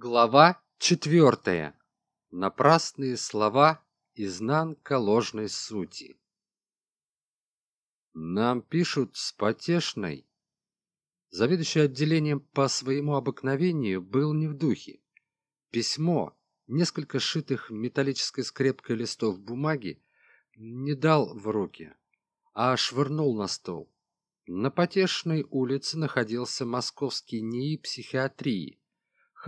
Глава четвертая. Напрасные слова, изнанка ложной сути. Нам пишут с потешной. Заведующий отделением по своему обыкновению был не в духе. Письмо, несколько сшитых металлической скрепкой листов бумаги, не дал в руки, а швырнул на стол. На Потешной улице находился московский НИИ психиатрии.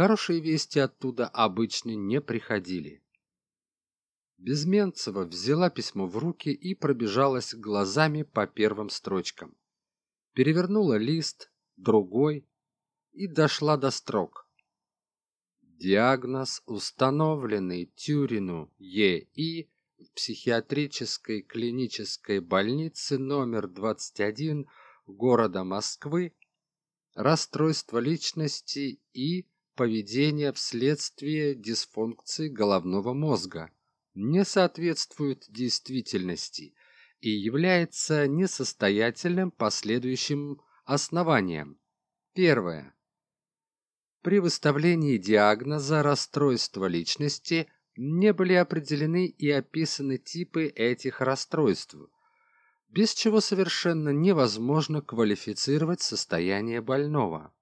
Хорошие вести оттуда обычно не приходили. Безменцева взяла письмо в руки и пробежалась глазами по первым строчкам. Перевернула лист, другой и дошла до строк. Диагноз, установленный Тюрину Е.И. в психиатрической клинической больнице номер 21 города Москвы, расстройство личности и поведение вследствие дисфункции головного мозга не соответствует действительности и является несостоятельным последующим основанием. Первое. При выставлении диагноза расстройства личности не были определены и описаны типы этих расстройств – без чего совершенно невозможно квалифицировать состояние больного.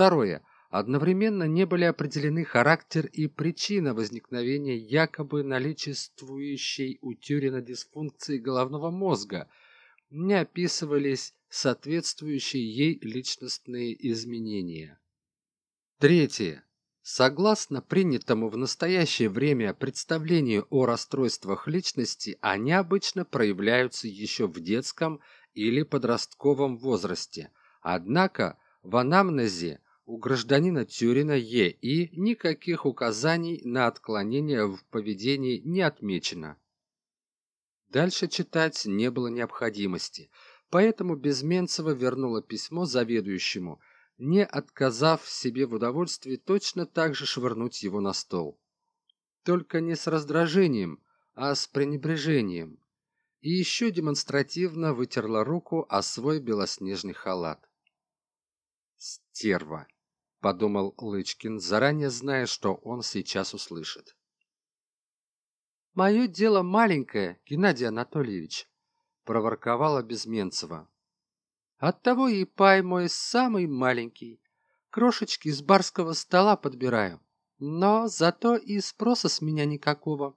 Второе. Одновременно не были определены характер и причина возникновения якобы наличествующей у Тюрина дисфункции головного мозга, не описывались соответствующие ей личностные изменения. Третье. Согласно принятому в настоящее время представлению о расстройствах личности, они обычно проявляются еще в детском или подростковом возрасте. Однако в анамнезе у гражданина Тюрина Е.И. никаких указаний на отклонение в поведении не отмечено. Дальше читать не было необходимости, поэтому Безменцева вернула письмо заведующему – не отказав себе в удовольствии точно так же швырнуть его на стол. Только не с раздражением, а с пренебрежением. И еще демонстративно вытерла руку о свой белоснежный халат. «Стерва!» — подумал Лычкин, заранее зная, что он сейчас услышит. «Мое дело маленькое, Геннадий Анатольевич», — проворковала Безменцева. Оттого и пай мой самый маленький. Крошечки с барского стола подбираю. Но зато и спроса с меня никакого.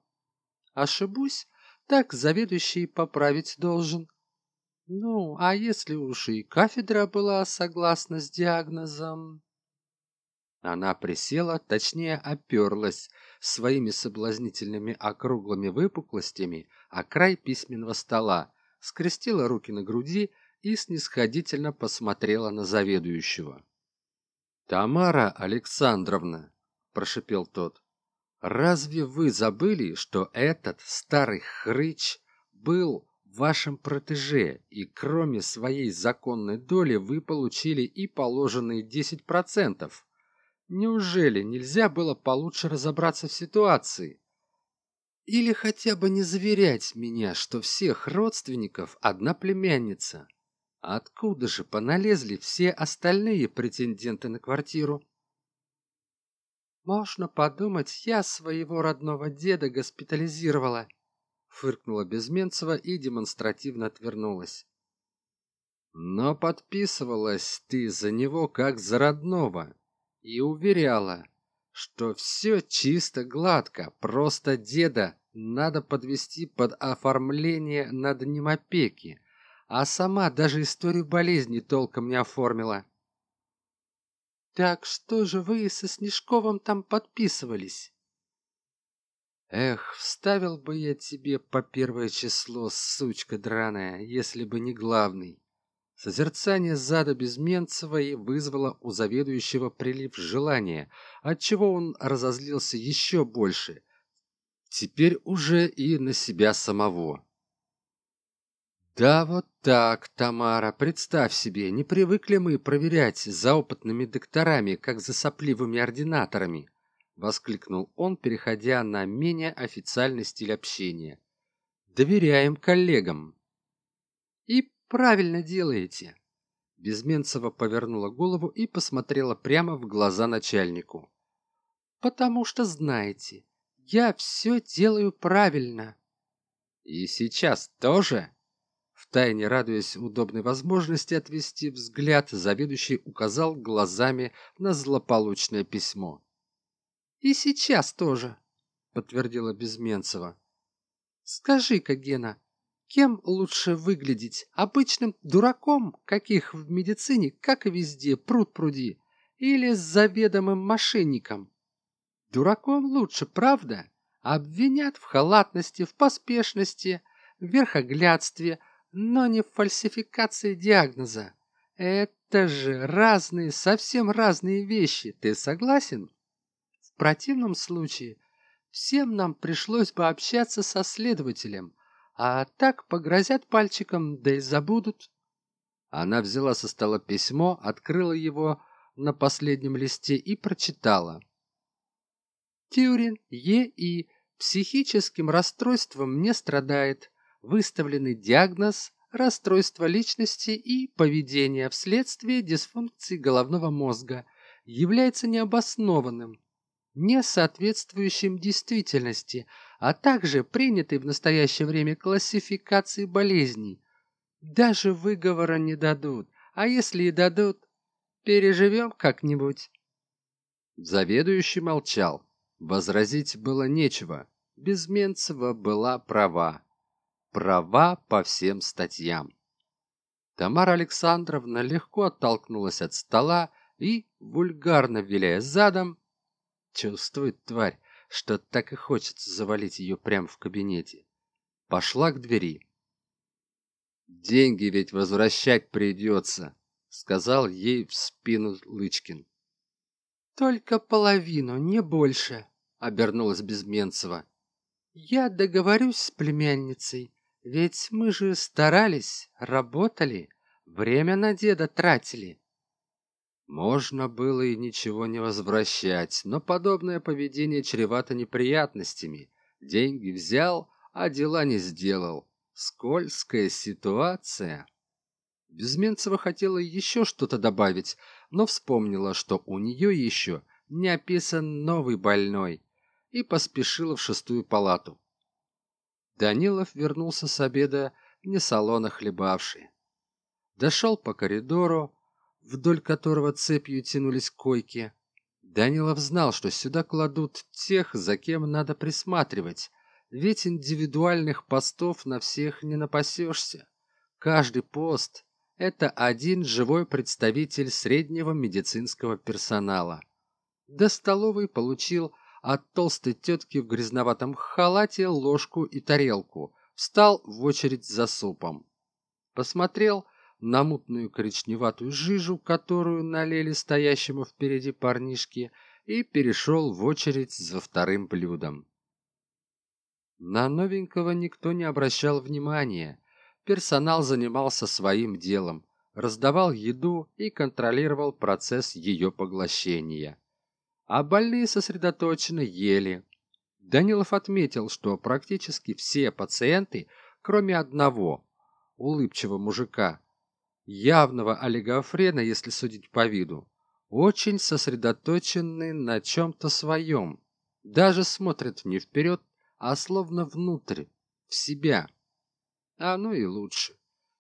Ошибусь, так заведующий поправить должен. Ну, а если уж и кафедра была согласна с диагнозом... Она присела, точнее оперлась своими соблазнительными округлыми выпуклостями о край письменного стола, скрестила руки на груди и снисходительно посмотрела на заведующего. «Тамара Александровна», – прошипел тот, – «разве вы забыли, что этот старый хрыч был вашим протеже, и кроме своей законной доли вы получили и положенные 10%? Неужели нельзя было получше разобраться в ситуации?» Или хотя бы не заверять меня, что всех родственников одна племянница. Откуда же поналезли все остальные претенденты на квартиру? Можно подумать, я своего родного деда госпитализировала, фыркнула Безменцева и демонстративно отвернулась. Но подписывалась ты за него как за родного и уверяла, что все чисто гладко, просто деда надо подвести под оформление над ним опеки а сама даже историю болезни толком не оформила. Так что же вы со Снежковым там подписывались? Эх, вставил бы я тебе по первое число, сучка драная, если бы не главный. Созерцание зада Безменцевой вызвало у заведующего прилив желания, отчего он разозлился еще больше. Теперь уже и на себя самого. Да вот так, Тамара, представь себе, не привыкли мы проверять за опытными докторами, как за сопливыми ординаторами, воскликнул он, переходя на менее официальный стиль общения. Доверяем коллегам. И правильно делаете. Безменцева повернула голову и посмотрела прямо в глаза начальнику. «Потому что знаете, я все делаю правильно». «И сейчас тоже?» Втайне радуясь удобной возможности отвести взгляд, заведующий указал глазами на злополучное письмо. «И сейчас тоже», — подтвердила Безменцева. «Скажи-ка, Гена, кем лучше выглядеть? Обычным дураком, каких в медицине, как и везде, пруд пруди, или заведомым мошенником? Дураком лучше, правда? Обвинят в халатности, в поспешности, в верхоглядстве — но не в фальсификации диагноза. Это же разные, совсем разные вещи, ты согласен? В противном случае всем нам пришлось бы общаться со следователем, а так погрозят пальчиком, да и забудут. Она взяла со стола письмо, открыла его на последнем листе и прочитала. Тюрин Е.И. психическим расстройством не страдает выставленный диагноз расстройства личности и поведения вследствие дисфункции головного мозга является необоснованным, не соответствующим действительности, а также принятой в настоящее время классификации болезней. Даже выговора не дадут, а если и дадут, переживем как-нибудь. Заведующий молчал. Возразить было нечего. Безменцева была права права по всем статьям. Тамара Александровна легко оттолкнулась от стола и, вульгарно виляя задом, чувствует тварь, что так и хочется завалить ее прямо в кабинете, пошла к двери. «Деньги ведь возвращать придется», — сказал ей в спину Лычкин. «Только половину, не больше», — обернулась Безменцева. «Я договорюсь с племянницей, ведь мы же старались, работали, время на деда тратили. Можно было и ничего не возвращать, но подобное поведение чревато неприятностями. Деньги взял, а дела не сделал. Скользкая ситуация. Безменцева хотела еще что-то добавить, но вспомнила, что у нее еще не описан новый больной, и поспешила в шестую палату. Данилов вернулся с обеда, не салона хлебавший. Дошел по коридору, вдоль которого цепью тянулись койки. Данилов знал, что сюда кладут тех, за кем надо присматривать, ведь индивидуальных постов на всех не напасешься. Каждый пост – это один живой представитель среднего медицинского персонала. До столовой получил от толстой тетки в грязноватом халате ложку и тарелку, встал в очередь за супом. Посмотрел на мутную коричневатую жижу, которую налили стоящему впереди парнишке, и перешел в очередь за вторым блюдом. На новенького никто не обращал внимания. Персонал занимался своим делом, раздавал еду и контролировал процесс ее поглощения а больные сосредоточенно ели. Данилов отметил, что практически все пациенты, кроме одного, улыбчивого мужика, явного олигофрена, если судить по виду, очень сосредоточены на чем-то своем, даже смотрят не вперед, а словно внутрь, в себя. А ну и лучше.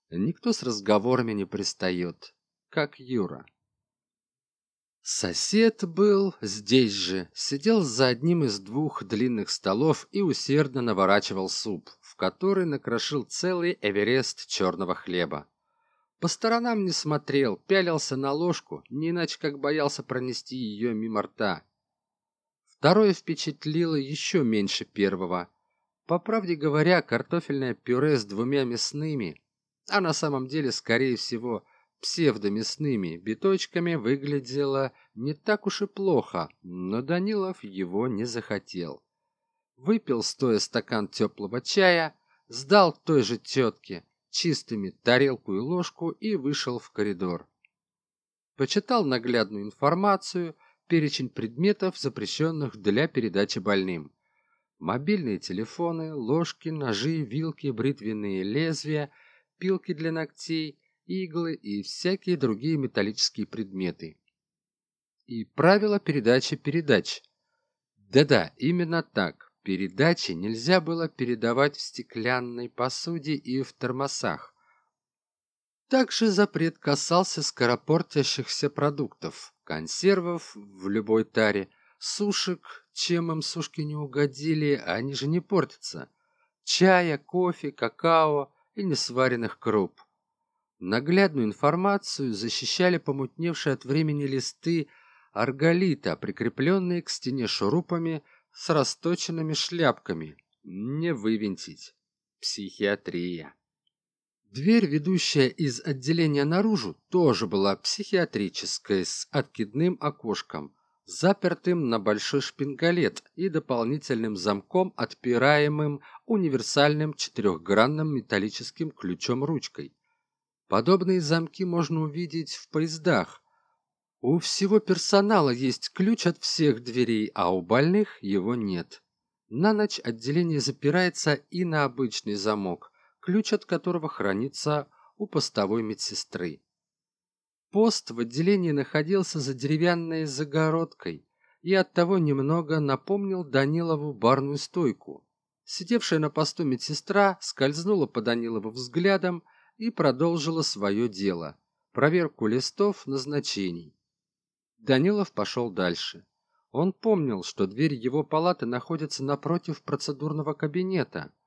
Никто с разговорами не пристает, как Юра. Сосед был здесь же, сидел за одним из двух длинных столов и усердно наворачивал суп, в который накрошил целый эверест черного хлеба. По сторонам не смотрел, пялился на ложку, не иначе как боялся пронести ее мимо рта. Второе впечатлило еще меньше первого. По правде говоря, картофельное пюре с двумя мясными, а на самом деле, скорее всего, псевдомясными биточками выглядело не так уж и плохо, но Данилов его не захотел. Выпил стоя стакан теплого чая, сдал той же тетке чистыми тарелку и ложку и вышел в коридор. Почитал наглядную информацию, перечень предметов, запрещенных для передачи больным. Мобильные телефоны, ложки, ножи, вилки, бритвенные лезвия, пилки для ногтей – иглы и всякие другие металлические предметы. И правила передачи передач. Да-да, именно так. Передачи нельзя было передавать в стеклянной посуде и в термосах. Также запрет касался скоропортящихся продуктов, консервов в любой таре, сушек, чем им сушки не угодили, они же не портятся, чая, кофе, какао и несваренных круп. Наглядную информацию защищали помутневшие от времени листы арголита, прикрепленные к стене шурупами с расточенными шляпками. Не вывинтить. Психиатрия. Дверь, ведущая из отделения наружу, тоже была психиатрической с откидным окошком, запертым на большой шпингалет и дополнительным замком, отпираемым универсальным четырехгранным металлическим ключом-ручкой. Подобные замки можно увидеть в поездах. У всего персонала есть ключ от всех дверей, а у больных его нет. На ночь отделение запирается и на обычный замок, ключ от которого хранится у постовой медсестры. Пост в отделении находился за деревянной загородкой и оттого немного напомнил Данилову барную стойку. Сидевшая на посту медсестра скользнула по Данилову взглядом и продолжила свое дело – проверку листов назначений. Данилов пошел дальше. Он помнил, что дверь его палаты находится напротив процедурного кабинета –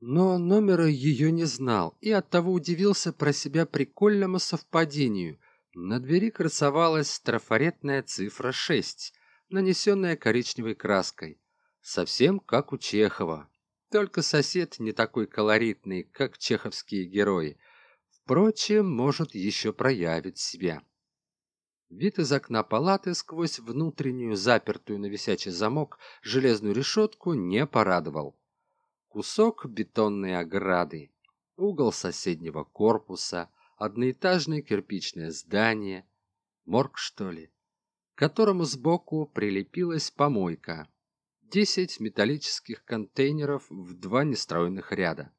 но номера ее не знал и оттого удивился про себя прикольному совпадению. На двери красовалась трафаретная цифра 6, нанесенная коричневой краской. Совсем как у Чехова. Только сосед не такой колоритный, как чеховские герои. Впрочем, может еще проявить себя. Вид из окна палаты сквозь внутреннюю запертую на висячий замок железную решетку не порадовал кусок бетонной ограды, угол соседнего корпуса, одноэтажное кирпичное здание, морг что ли, к которому сбоку прилепилась помойка. Десять металлических контейнеров в два нестроенных ряда.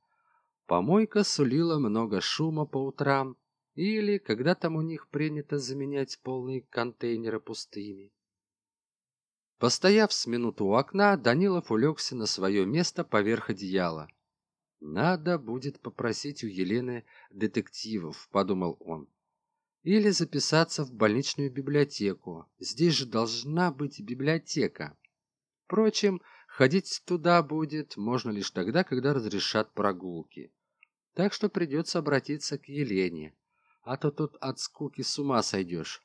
Помойка сулила много шума по утрам, или когда там у них принято заменять полные контейнеры пустыми. Постояв с минуту у окна, Данилов улегся на свое место поверх одеяла. «Надо будет попросить у Елены детективов», — подумал он. «Или записаться в больничную библиотеку. Здесь же должна быть библиотека. Впрочем, ходить туда будет можно лишь тогда, когда разрешат прогулки. Так что придется обратиться к Елене, а то тут от скуки с ума сойдешь.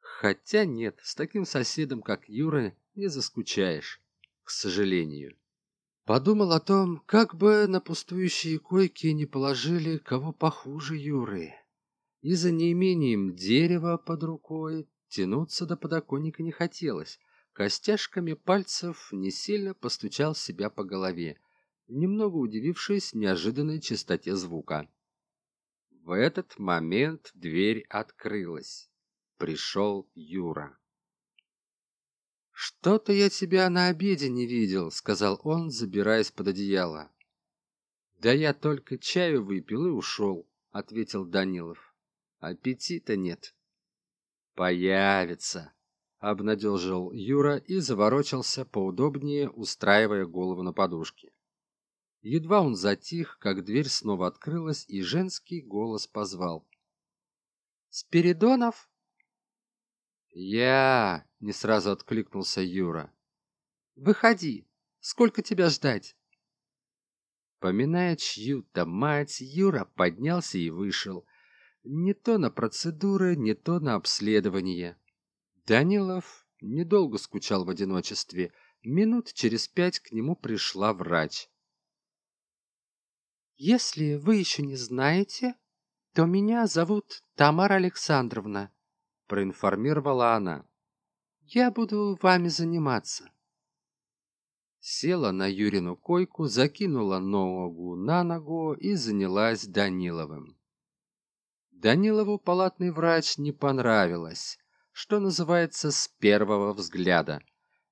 Хотя нет, с таким соседом, как Юра, не заскучаешь, к сожалению. Подумал о том, как бы на пустующие койки не положили кого похуже Юры. И за неимением дерева под рукой тянуться до подоконника не хотелось. Костяшками пальцев не сильно постучал себя по голове, немного удивившись неожиданной чистоте звука. В этот момент дверь открылась пришел Юра. «Что-то я тебя на обеде не видел», — сказал он, забираясь под одеяло. «Да я только чаю выпил и ушел», — ответил Данилов. «Аппетита нет». «Появится», — обнадежил Юра и заворочился поудобнее, устраивая голову на подушке. Едва он затих, как дверь снова открылась, и женский голос позвал. «Спиридонов?» «Я...» — не сразу откликнулся Юра. «Выходи! Сколько тебя ждать?» Поминая чью-то мать, Юра поднялся и вышел. Не то на процедуры, не то на обследование. Данилов недолго скучал в одиночестве. Минут через пять к нему пришла врач. «Если вы еще не знаете, то меня зовут Тамара Александровна проинформировала она. «Я буду вами заниматься». Села на Юрину койку, закинула ногу на ногу и занялась Даниловым. Данилову палатный врач не понравилось, что называется с первого взгляда.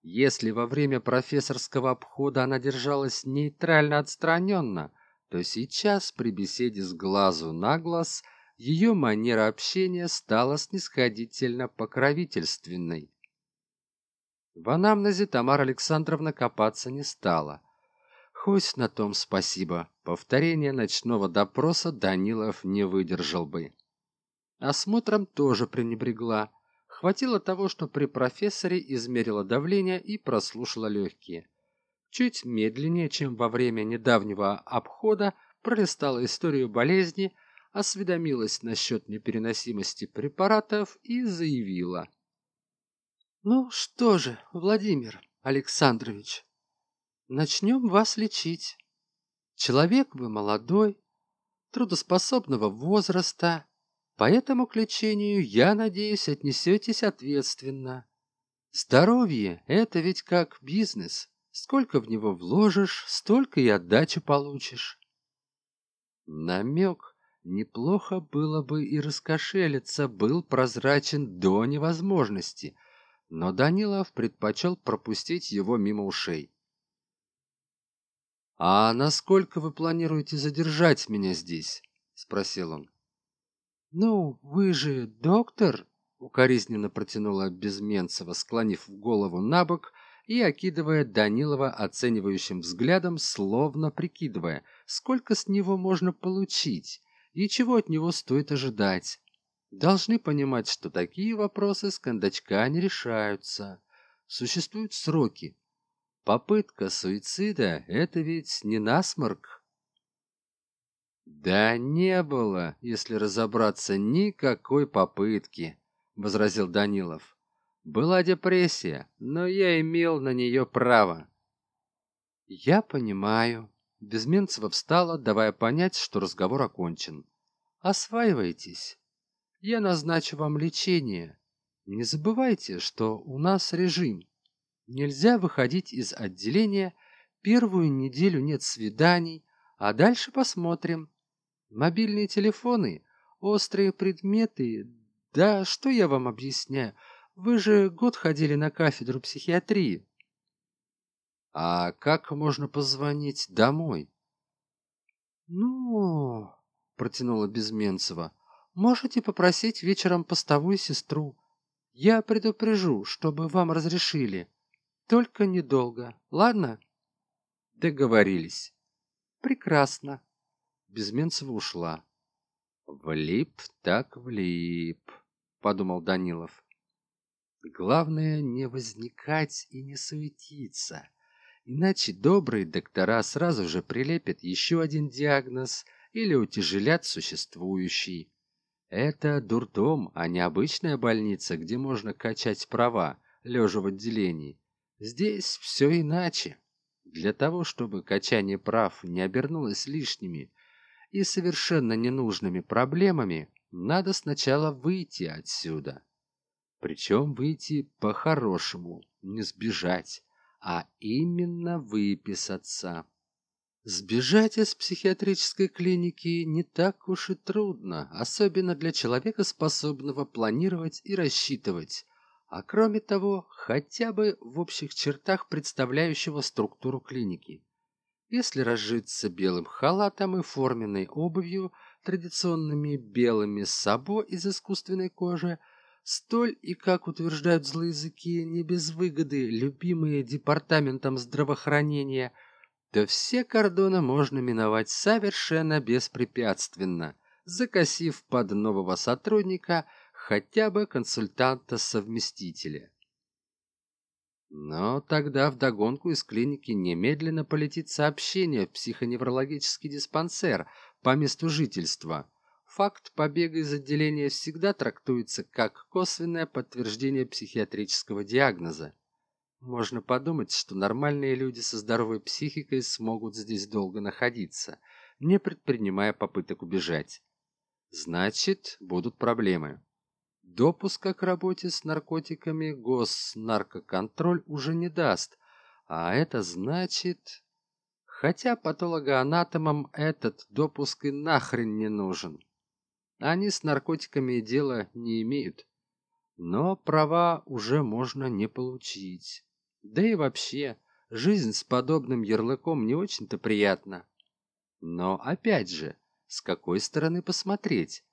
Если во время профессорского обхода она держалась нейтрально отстраненно, то сейчас при беседе с глазу на глаз ее манера общения стала снисходительно покровительственной. В анамнезе Тамара Александровна копаться не стала. Хоть на том спасибо. Повторение ночного допроса Данилов не выдержал бы. Осмотром тоже пренебрегла. Хватило того, что при профессоре измерила давление и прослушала легкие. Чуть медленнее, чем во время недавнего обхода, пролистала историю болезни, осведомилась насчет непереносимости препаратов и заявила. «Ну что же, Владимир Александрович, начнем вас лечить. Человек вы молодой, трудоспособного возраста, поэтому к лечению, я надеюсь, отнесетесь ответственно. Здоровье – это ведь как бизнес. Сколько в него вложишь, столько и отдачи получишь. Намек неплохо было бы и раскошелиться был прозрачен до невозможности, но Данилов предпочел пропустить его мимо ушей. «А насколько вы планируете задержать меня здесь?» — спросил он. «Ну, вы же доктор?» — укоризненно протянула Безменцева, склонив голову на бок и окидывая Данилова оценивающим взглядом, словно прикидывая, сколько с него можно получить и чего от него стоит ожидать. Должны понимать, что такие вопросы с кондачка не решаются. Существуют сроки. Попытка суицида – это ведь не насморк. «Да не было, если разобраться, никакой попытки», – возразил Данилов. Была депрессия, но я имел на нее право. Я понимаю. Безменцева встала, давая понять, что разговор окончен. Осваивайтесь. Я назначу вам лечение. Не забывайте, что у нас режим. Нельзя выходить из отделения, первую неделю нет свиданий, а дальше посмотрим. Мобильные телефоны, острые предметы, да что я вам объясняю, вы же год ходили на кафедру психиатрии. А как можно позвонить домой? Ну, протянула Безменцева, можете попросить вечером постовую сестру. Я предупрежу, чтобы вам разрешили. Только недолго, ладно? Договорились. Прекрасно. Безменцева ушла. Влип так влип, подумал Данилов. Главное не возникать и не суетиться. Иначе добрые доктора сразу же прилепят еще один диагноз или утяжелят существующий. Это дурдом, а не обычная больница, где можно качать права, лежа в отделении. Здесь все иначе. Для того, чтобы качание прав не обернулось лишними и совершенно ненужными проблемами, надо сначала выйти отсюда. Причем выйти по-хорошему, не сбежать, а именно выписаться. Сбежать из психиатрической клиники не так уж и трудно, особенно для человека, способного планировать и рассчитывать, а кроме того, хотя бы в общих чертах представляющего структуру клиники. Если разжиться белым халатом и форменной обувью, традиционными белыми сабо из искусственной кожи – столь и, как утверждают злые языки, не без выгоды, любимые департаментом здравоохранения, то все кордоны можно миновать совершенно беспрепятственно, закосив под нового сотрудника хотя бы консультанта-совместителя. Но тогда вдогонку из клиники немедленно полетит сообщение в психоневрологический диспансер по месту жительства – Факт побега из отделения всегда трактуется как косвенное подтверждение психиатрического диагноза. Можно подумать, что нормальные люди со здоровой психикой смогут здесь долго находиться, не предпринимая попыток убежать. Значит, будут проблемы. Допуска к работе с наркотиками госнаркоконтроль уже не даст, а это значит... Хотя патологоанатомам этот допуск и нахрен не нужен. Они с наркотиками дела не имеют. Но права уже можно не получить. Да и вообще, жизнь с подобным ярлыком не очень-то приятна. Но опять же, с какой стороны посмотреть?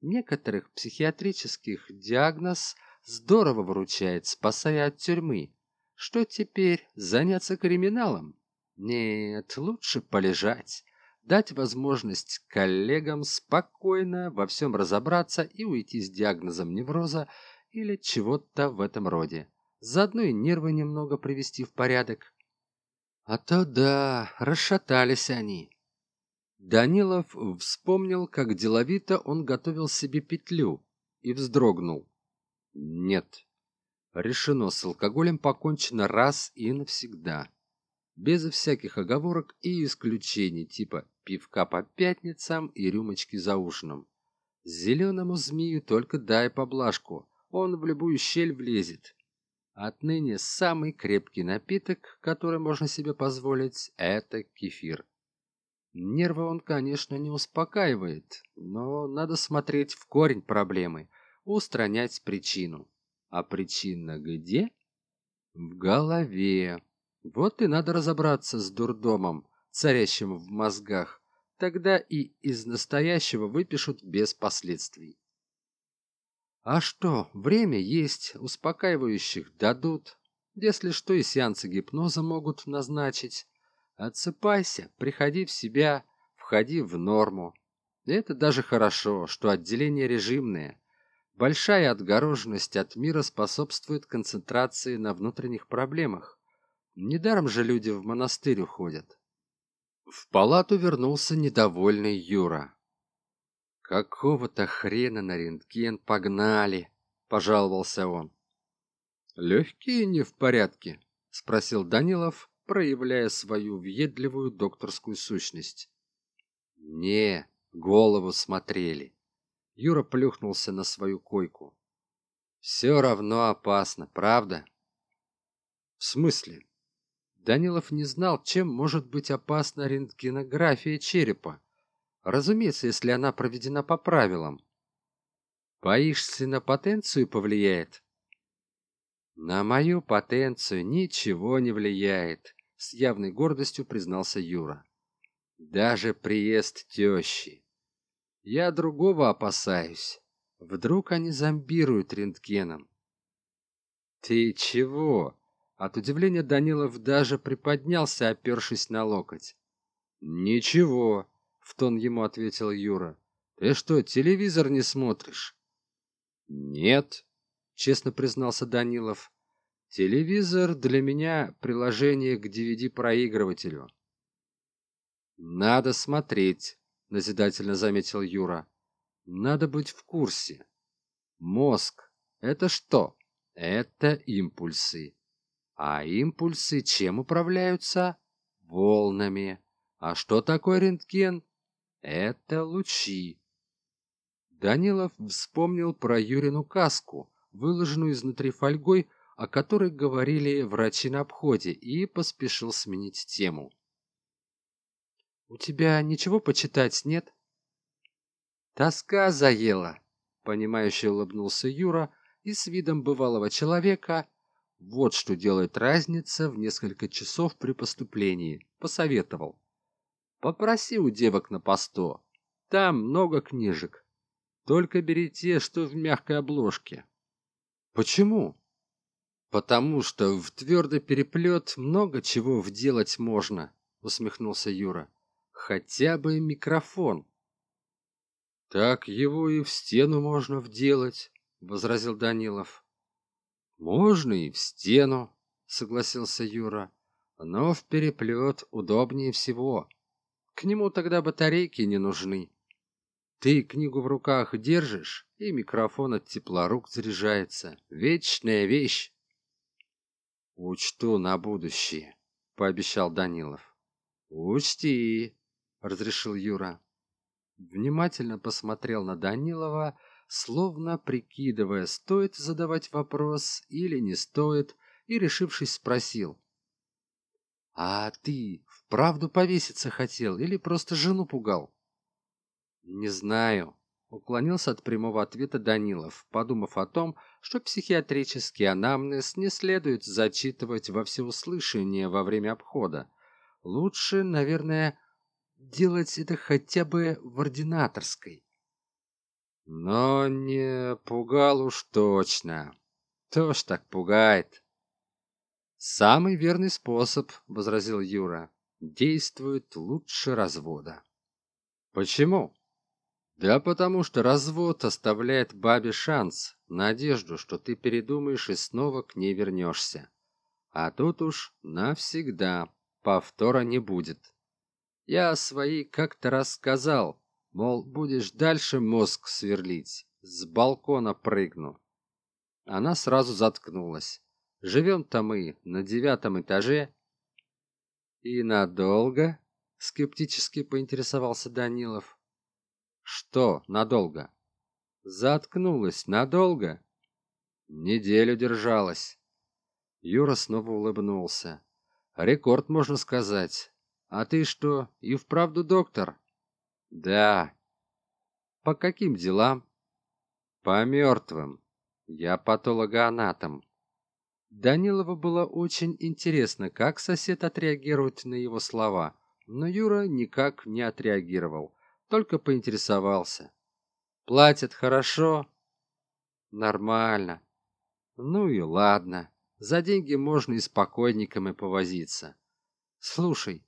некоторых психиатрических диагноз здорово выручает, спасая от тюрьмы. Что теперь, заняться криминалом? Нет, лучше полежать, дать возможность коллегам спокойно во всем разобраться и уйти с диагнозом невроза или чего-то в этом роде. Заодно и нервы немного привести в порядок. А то да, расшатались они. Данилов вспомнил, как деловито он готовил себе петлю и вздрогнул. Нет, решено с алкоголем покончено раз и навсегда без всяких оговорок и исключений типа пивка по пятницам и рюмочки за ужином. Зеленому змею только дай поблажку он в любую щель влезет. Отныне самый крепкий напиток который можно себе позволить это кефир. Нервы он конечно не успокаивает но надо смотреть в корень проблемы устранять причину. А причина где? В голове. Вот и надо разобраться с дурдомом, царящим в мозгах. Тогда и из настоящего выпишут без последствий. А что, время есть, успокаивающих дадут. Если что, и сеансы гипноза могут назначить. Отсыпайся, приходи в себя, входи в норму. это даже хорошо, что отделение режимное. Большая отгороженность от мира способствует концентрации на внутренних проблемах. Недаром же люди в монастырь уходят. В палату вернулся недовольный Юра. «Какого-то хрена на рентген погнали!» – пожаловался он. «Легкие не в порядке?» – спросил Данилов, проявляя свою въедливую докторскую сущность. «Не, голову смотрели». Юра плюхнулся на свою койку. «Все равно опасно, правда?» «В смысле?» Данилов не знал, чем может быть опасна рентгенография черепа. Разумеется, если она проведена по правилам. Боишься, на потенцию повлияет? На мою потенцию ничего не влияет, с явной гордостью признался Юра. Даже приезд тещи. Я другого опасаюсь. Вдруг они зомбируют рентгеном. Ты чего? От удивления Данилов даже приподнялся, опершись на локоть. «Ничего», — в тон ему ответил Юра. «Ты что, телевизор не смотришь?» «Нет», — честно признался Данилов. «Телевизор для меня приложение к DVD-проигрывателю». «Надо смотреть», — назидательно заметил Юра. «Надо быть в курсе. Мозг — это что? Это импульсы. А импульсы чем управляются? Волнами. А что такое рентген? Это лучи. Данилов вспомнил про Юрину каску, выложенную изнутри фольгой, о которой говорили врачи на обходе, и поспешил сменить тему. «У тебя ничего почитать нет?» «Тоска заела», — понимающе улыбнулся Юра и с видом бывалого человека вот что делает разница в несколько часов при поступлении, посоветовал. Попроси у девок на посто. Там много книжек. Только бери те, что в мягкой обложке. Почему? Потому что в твердый переплет много чего вделать можно, усмехнулся Юра. Хотя бы микрофон. Так его и в стену можно вделать, возразил Данилов можно и в стену согласился юра. Но в переплет удобнее всего. К нему тогда батарейки не нужны. Ты книгу в руках держишь и микрофон от тепла рук заряжается. Вечная вещь учту на будущее пообещал данилов. Учти разрешил юра. Внимательно посмотрел на данилова словно прикидывая, стоит задавать вопрос или не стоит, и, решившись, спросил. «А ты вправду повеситься хотел или просто жену пугал?» «Не знаю», — уклонился от прямого ответа Данилов, подумав о том, что психиатрический анамнез не следует зачитывать во всеуслышание во время обхода. Лучше, наверное, делать это хотя бы в ординаторской. Но не пугал уж точно. Кто ж так пугает? Самый верный способ, возразил Юра, действует лучше развода. Почему? Да потому что развод оставляет бабе шанс, надежду, что ты передумаешь и снова к ней вернешься. А тут уж навсегда повтора не будет. Я своей как-то рассказал, мол, будешь дальше мозг сверлить, с балкона прыгну. Она сразу заткнулась. Живем-то мы на девятом этаже. И надолго? Скептически поинтересовался Данилов. Что надолго? Заткнулась надолго? Неделю держалась. Юра снова улыбнулся. Рекорд, можно сказать. А ты что, и вправду доктор? Да. По каким делам? По мертвым. Я патологоанатом. Данилову было очень интересно, как сосед отреагирует на его слова, но Юра никак не отреагировал, только поинтересовался. «Платят хорошо?» «Нормально». «Ну и ладно». За деньги можно и с покойниками повозиться. Слушай,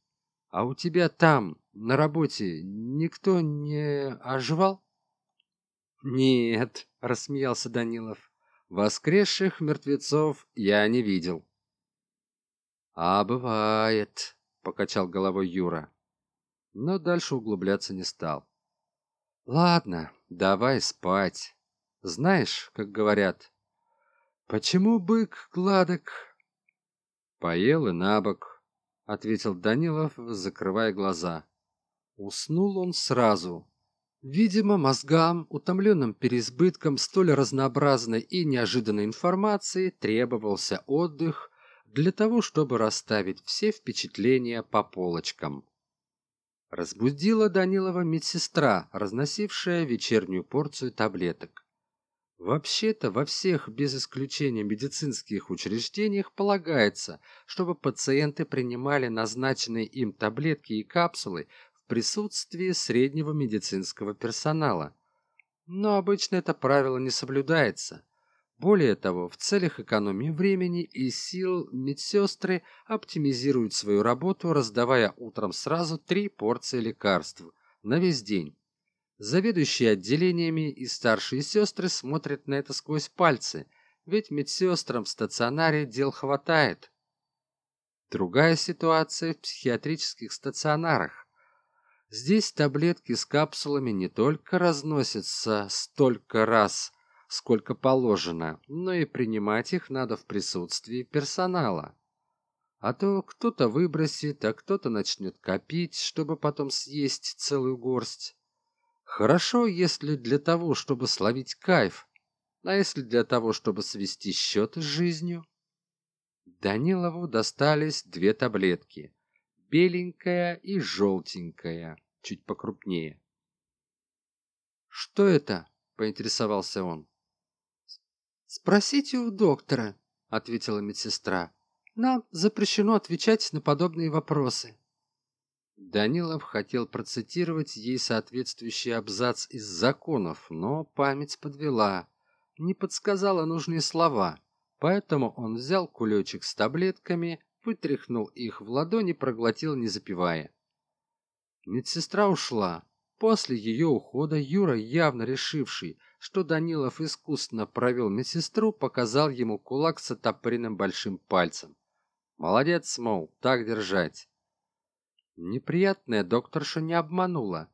а у тебя там, на работе, никто не оживал? Нет, рассмеялся Данилов. Воскресших мертвецов я не видел. А бывает, покачал головой Юра. Но дальше углубляться не стал. Ладно, давай спать. Знаешь, как говорят, почему бык гладок поел и набок ответил данилов закрывая глаза уснул он сразу. Видимо мозгам утомленным переизбытком столь разнообразной и неожиданной информации требовался отдых для того чтобы расставить все впечатления по полочкам. Разбудила данилова медсестра разносившая вечернюю порцию таблеток. Вообще-то во всех без исключения медицинских учреждениях полагается, чтобы пациенты принимали назначенные им таблетки и капсулы присутствии среднего медицинского персонала. Но обычно это правило не соблюдается. Более того, в целях экономии времени и сил медсестры оптимизируют свою работу, раздавая утром сразу три порции лекарств на весь день Заведующие отделениями и старшие сестры смотрят на это сквозь пальцы, ведь медсестрам в стационаре дел хватает. Другая ситуация в психиатрических стационарах. Здесь таблетки с капсулами не только разносятся столько раз, сколько положено, но и принимать их надо в присутствии персонала. А то кто-то выбросит, а кто-то начнет копить, чтобы потом съесть целую горсть. Хорошо, если для того, чтобы словить кайф, а если для того, чтобы свести счеты с жизнью? Данилову достались две таблетки, беленькая и желтенькая, чуть покрупнее. «Что это?» — поинтересовался он. «Спросите у доктора», — ответила медсестра. «Нам запрещено отвечать на подобные вопросы». Данилов хотел процитировать ей соответствующий абзац из законов, но память подвела, не подсказала нужные слова, поэтому он взял кулечек с таблетками, вытряхнул их в ладони, проглотил, не запивая. Медсестра ушла. После ее ухода Юра, явно решивший, что Данилов искусственно провел медсестру, показал ему кулак с отопыренным большим пальцем. «Молодец, мол, так держать». Неприятная докторша не обманула.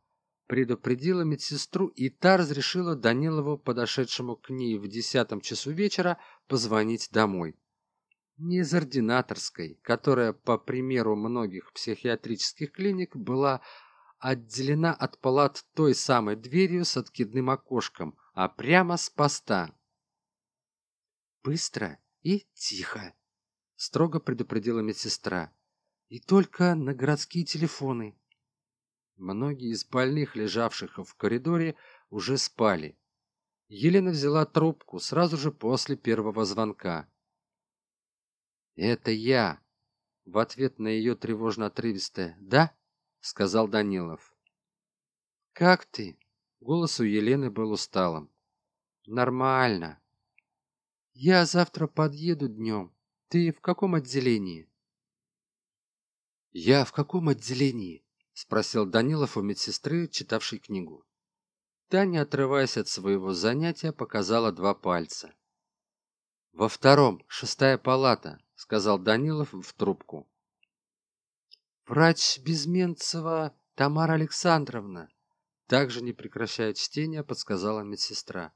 Предупредила медсестру, и та разрешила Данилову, подошедшему к ней в десятом часу вечера, позвонить домой. Не из ординаторской, которая, по примеру многих психиатрических клиник, была отделена от палат той самой дверью с откидным окошком, а прямо с поста. «Быстро и тихо», — строго предупредила медсестра и только на городские телефоны. Многие из больных, лежавших в коридоре, уже спали. Елена взяла трубку сразу же после первого звонка. «Это я!» В ответ на ее тревожно-отрывистое «да?» сказал Данилов. «Как ты?» Голос у Елены был усталым. «Нормально. Я завтра подъеду днем. Ты в каком отделении?» «Я в каком отделении?» — спросил Данилов у медсестры, читавшей книгу. Та, не отрываясь от своего занятия, показала два пальца. «Во втором, шестая палата», — сказал Данилов в трубку. «Врач Безменцева Тамара Александровна», также не прекращая чтения, подсказала медсестра.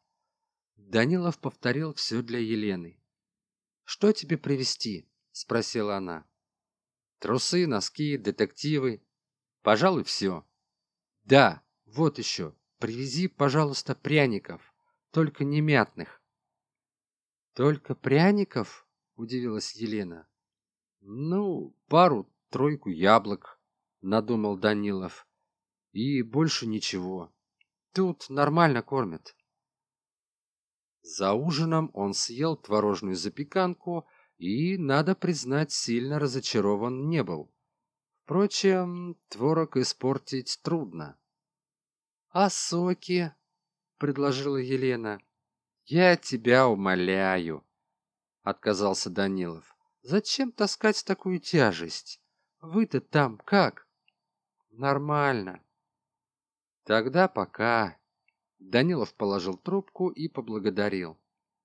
Данилов повторил все для Елены. «Что тебе привезти?» — спросила она. «Трусы, носки, детективы. Пожалуй, все». «Да, вот еще. Привези, пожалуйста, пряников. Только не мятных». «Только пряников?» — удивилась Елена. «Ну, пару-тройку яблок», — надумал Данилов. «И больше ничего. Тут нормально кормят». За ужином он съел творожную запеканку и, надо признать, сильно разочарован не был. Впрочем, творог испортить трудно. «А соки?» — предложила Елена. «Я тебя умоляю», — отказался Данилов. «Зачем таскать такую тяжесть? Вы-то там как?» «Нормально». «Тогда пока», Данилов положил трубку и поблагодарил.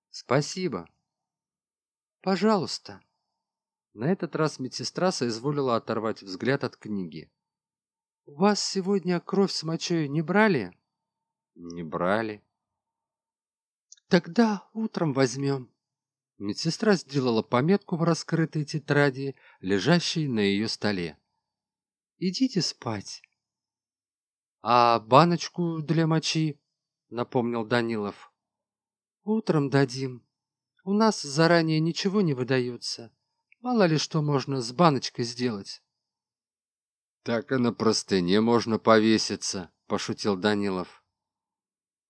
«Спасибо». «Пожалуйста». На этот раз медсестра соизволила оторвать взгляд от книги. «У вас сегодня кровь с мочой не брали?» «Не брали». «Тогда утром возьмем». Медсестра сделала пометку в раскрытой тетради, лежащей на ее столе. «Идите спать». «А баночку для мочи?» напомнил Данилов. Утром дадим. У нас заранее ничего не выдается. Мало ли что можно с баночкой сделать. Так и на простыне можно повеситься, пошутил Данилов.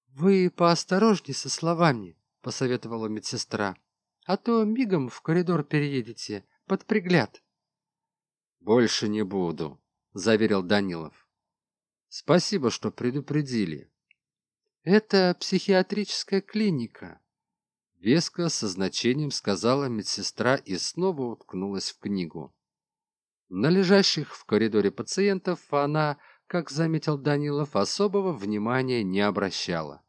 Вы поосторожней со словами, посоветовала медсестра. А то мигом в коридор переедете под пригляд. Больше не буду, заверил Данилов. Спасибо, что предупредили. Это психиатрическая клиника. Веско со значением сказала медсестра и снова уткнулась в книгу. На лежащих в коридоре пациентов она, как заметил Данилов, особого внимания не обращала.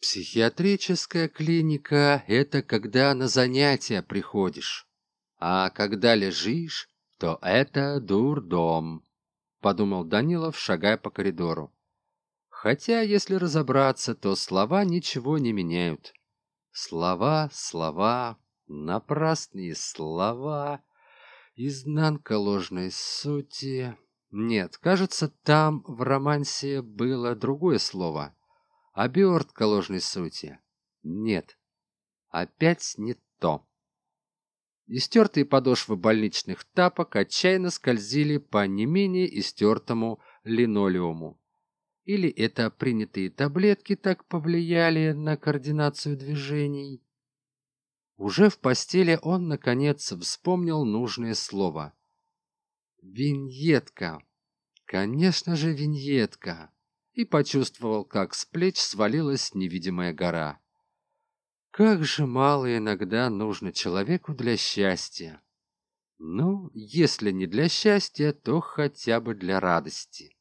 Психиатрическая клиника – это когда на занятия приходишь, а когда лежишь, то это дурдом, подумал Данилов, шагая по коридору. Хотя, если разобраться, то слова ничего не меняют. Слова, слова, напрасные слова, изнанка ложной сути. Нет, кажется, там в романсе было другое слово. Обертка ложной сути. Нет, опять не то. Истертые подошвы больничных тапок отчаянно скользили по не менее истертому линолеуму. Или это принятые таблетки так повлияли на координацию движений? Уже в постели он, наконец, вспомнил нужное слово. Виньетка. Конечно же, виньетка. И почувствовал, как с плеч свалилась невидимая гора. Как же мало иногда нужно человеку для счастья. Ну, если не для счастья, то хотя бы для радости.